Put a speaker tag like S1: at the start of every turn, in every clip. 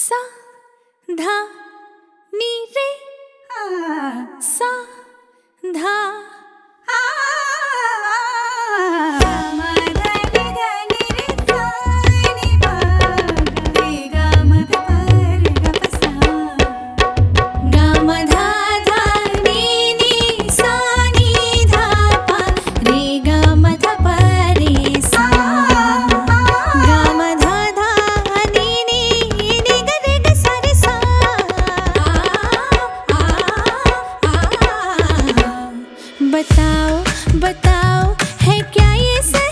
S1: सा धा नी रे। हाँ। सा धा है क्या ये
S2: सच?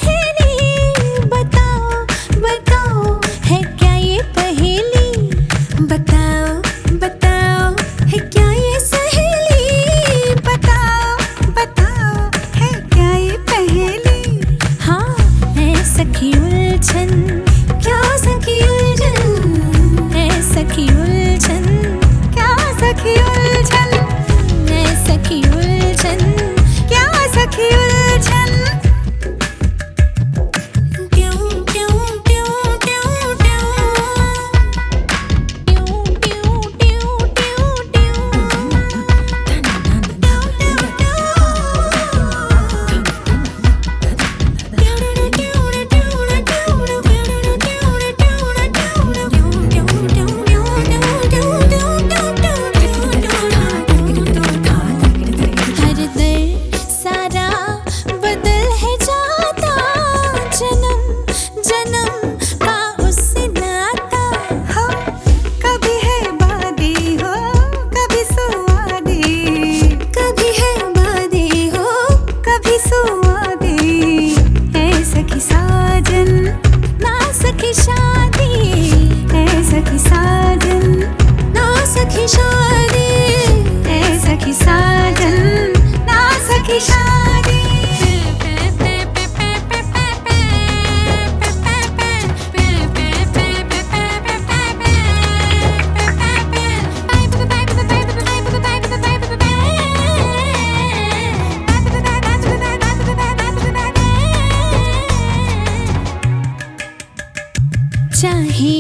S1: चाहे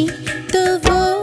S1: तो वो